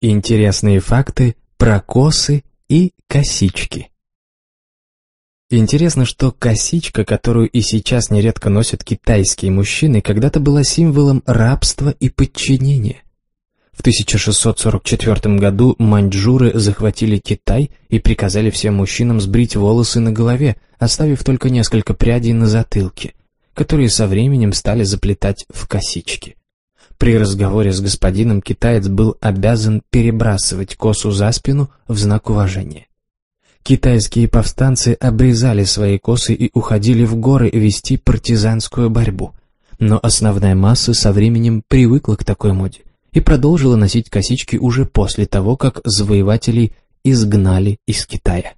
Интересные факты про косы и косички. Интересно, что косичка, которую и сейчас нередко носят китайские мужчины, когда-то была символом рабства и подчинения. В 1644 году маньчжуры захватили Китай и приказали всем мужчинам сбрить волосы на голове, оставив только несколько прядей на затылке, которые со временем стали заплетать в косички. При разговоре с господином китаец был обязан перебрасывать косу за спину в знак уважения. Китайские повстанцы обрезали свои косы и уходили в горы вести партизанскую борьбу. Но основная масса со временем привыкла к такой моде и продолжила носить косички уже после того, как завоевателей изгнали из Китая.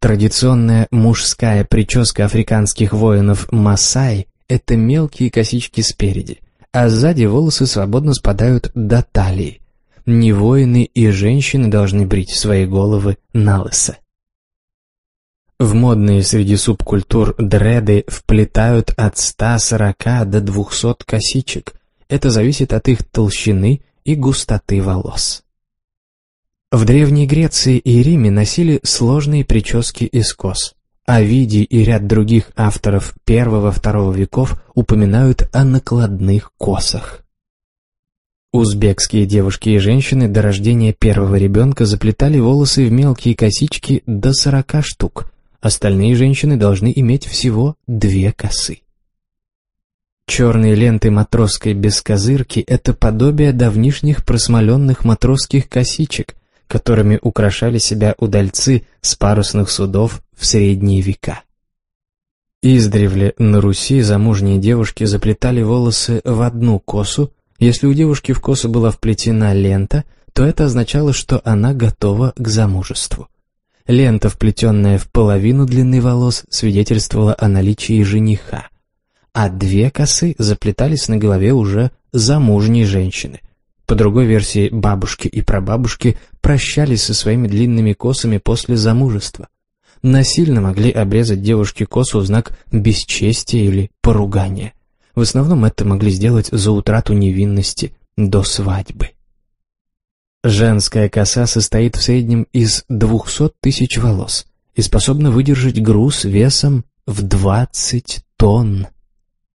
Традиционная мужская прическа африканских воинов Масай – это мелкие косички спереди, а сзади волосы свободно спадают до талии. Не воины и женщины должны брить свои головы на лысо. В модные среди субкультур дреды вплетают от 140 до 200 косичек. Это зависит от их толщины и густоты волос. В Древней Греции и Риме носили сложные прически из кос. Овидий и ряд других авторов первого-второго веков упоминают о накладных косах. Узбекские девушки и женщины до рождения первого ребенка заплетали волосы в мелкие косички до 40 штук. Остальные женщины должны иметь всего две косы. Черные ленты матросской бескозырки – это подобие давнишних просмоленных матросских косичек – которыми украшали себя удальцы с парусных судов в средние века. Издревле на Руси замужние девушки заплетали волосы в одну косу, если у девушки в косу была вплетена лента, то это означало, что она готова к замужеству. Лента, вплетенная в половину длины волос, свидетельствовала о наличии жениха, а две косы заплетались на голове уже замужней женщины. По другой версии, бабушки и прабабушки прощались со своими длинными косами после замужества. Насильно могли обрезать девушке косу в знак бесчестия или поругания. В основном это могли сделать за утрату невинности до свадьбы. Женская коса состоит в среднем из 200 тысяч волос и способна выдержать груз весом в 20 тонн.